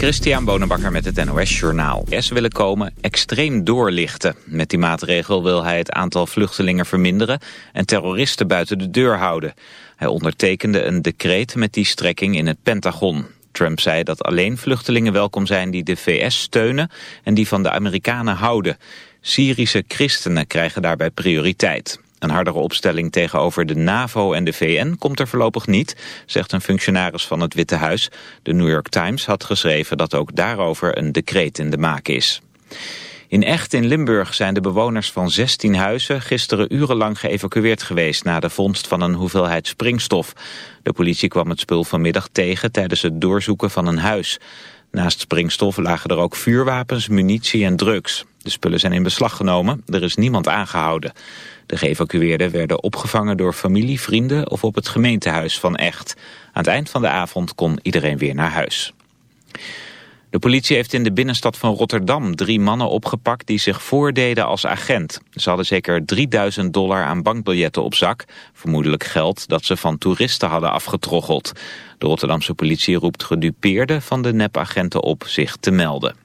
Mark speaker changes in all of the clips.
Speaker 1: Christian Bonenbakker met het NOS Journaal. S willen komen extreem doorlichten. Met die maatregel wil hij het aantal vluchtelingen verminderen... en terroristen buiten de deur houden. Hij ondertekende een decreet met die strekking in het Pentagon. Trump zei dat alleen vluchtelingen welkom zijn die de VS steunen... en die van de Amerikanen houden. Syrische christenen krijgen daarbij prioriteit. Een hardere opstelling tegenover de NAVO en de VN komt er voorlopig niet, zegt een functionaris van het Witte Huis. De New York Times had geschreven dat ook daarover een decreet in de maak is. In Echt in Limburg zijn de bewoners van 16 huizen gisteren urenlang geëvacueerd geweest na de vondst van een hoeveelheid springstof. De politie kwam het spul vanmiddag tegen tijdens het doorzoeken van een huis. Naast springstof lagen er ook vuurwapens, munitie en drugs. De spullen zijn in beslag genomen, er is niemand aangehouden. De geëvacueerden werden opgevangen door familie, vrienden of op het gemeentehuis van Echt. Aan het eind van de avond kon iedereen weer naar huis. De politie heeft in de binnenstad van Rotterdam drie mannen opgepakt die zich voordeden als agent. Ze hadden zeker 3000 dollar aan bankbiljetten op zak, vermoedelijk geld dat ze van toeristen hadden afgetroggeld. De Rotterdamse politie roept gedupeerden van de nepagenten op zich te melden.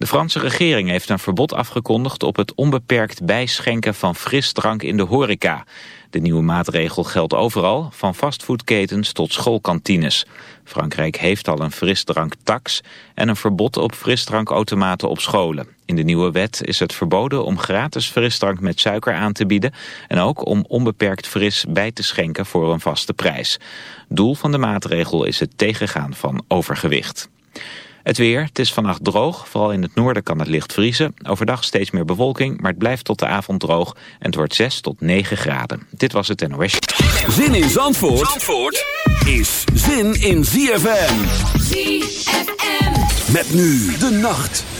Speaker 1: De Franse regering heeft een verbod afgekondigd op het onbeperkt bijschenken van frisdrank in de horeca. De nieuwe maatregel geldt overal, van fastfoodketens tot schoolkantines. Frankrijk heeft al een frisdranktax en een verbod op frisdrankautomaten op scholen. In de nieuwe wet is het verboden om gratis frisdrank met suiker aan te bieden... en ook om onbeperkt fris bij te schenken voor een vaste prijs. Doel van de maatregel is het tegengaan van overgewicht. Het weer, het is vannacht droog. Vooral in het noorden kan het licht vriezen. Overdag steeds meer bewolking, maar het blijft tot de avond droog. En het wordt 6 tot 9 graden. Dit was het NOS.
Speaker 2: Zin in Zandvoort, Zandvoort is zin in ZFM.
Speaker 3: ZFM.
Speaker 2: Met nu de nacht.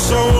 Speaker 3: so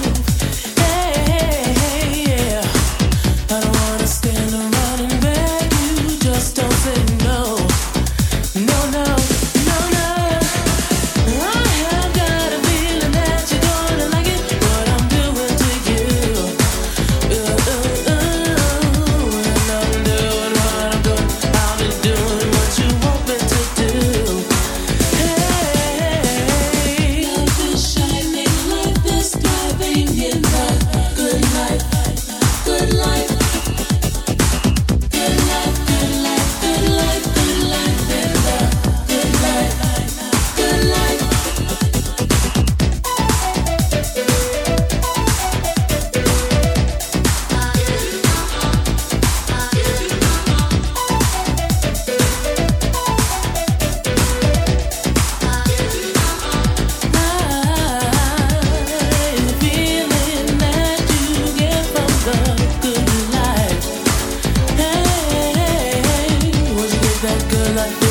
Speaker 4: like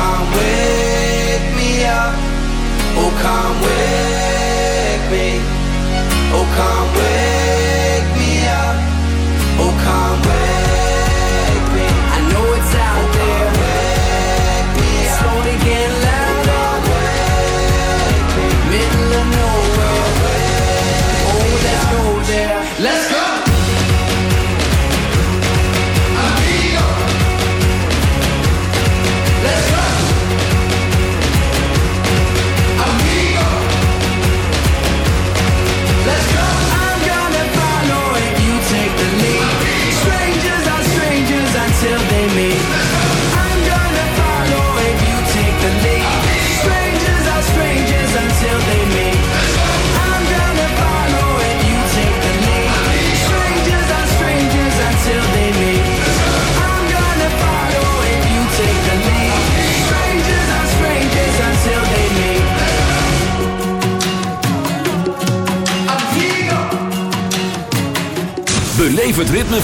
Speaker 2: can't wait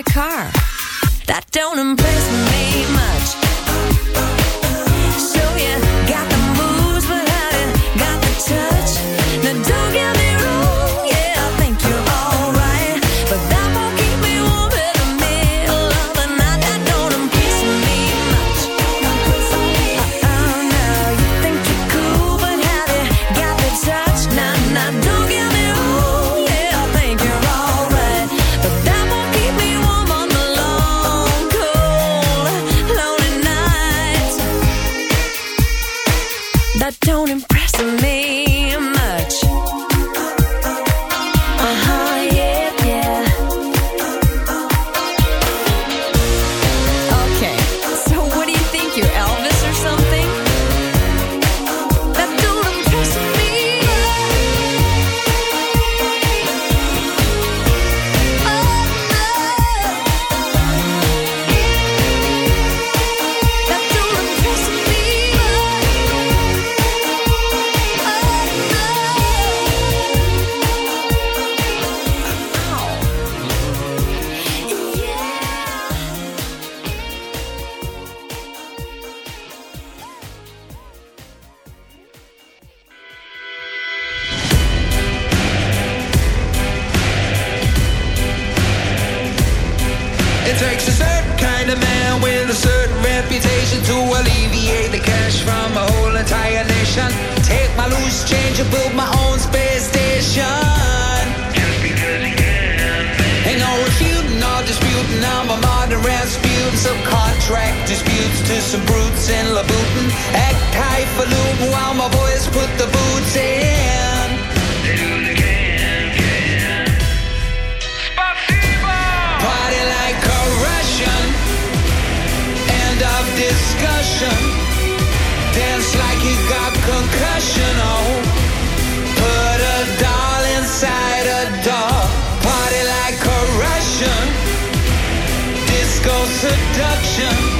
Speaker 5: A car.
Speaker 6: cash from a whole entire nation. Take my loose change and build my own space station. Just because you can. Ain't no refuting or disputing. I'm a modern Rasputin. Some contract disputes to some brutes in Labutin. Act high for while my boys put the boots in. concussion, oh Put a doll inside a doll Party like Disco seduction.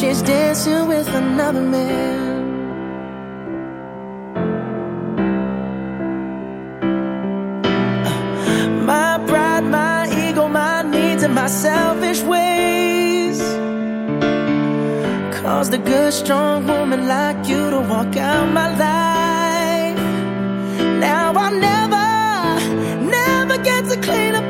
Speaker 4: She's dancing with another man. My pride, my ego, my needs, and my selfish ways caused a good, strong woman like you to walk out my life. Now I'll never, never get to clean up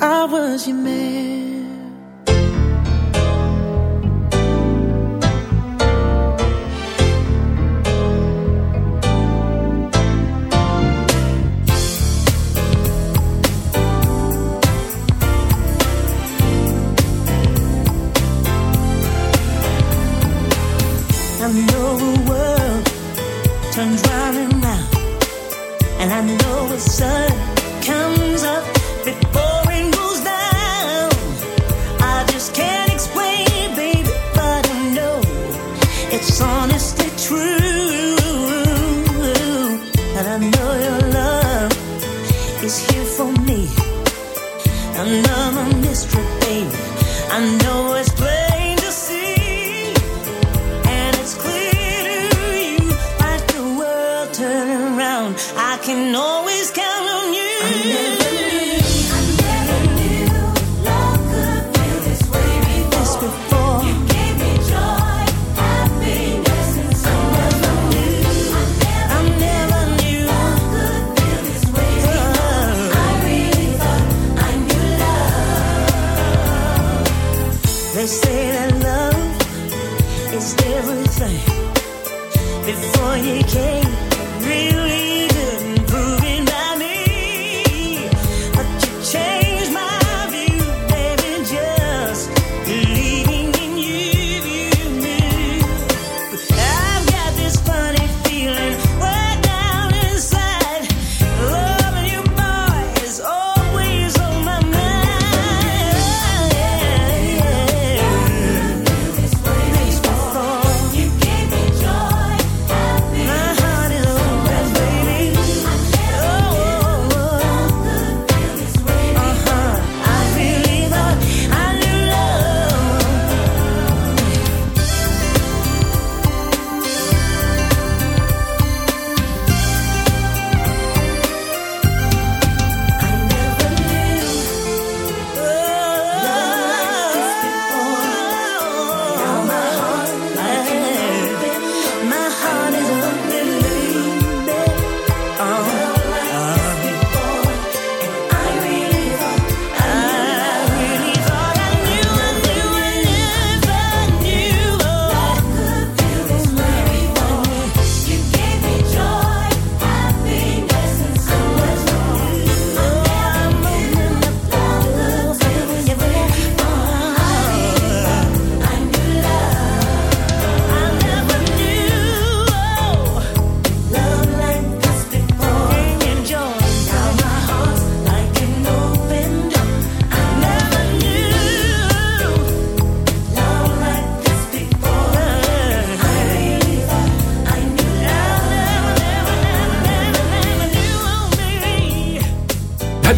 Speaker 7: I was your man.
Speaker 8: turn around. I can always count on you.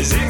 Speaker 2: Is it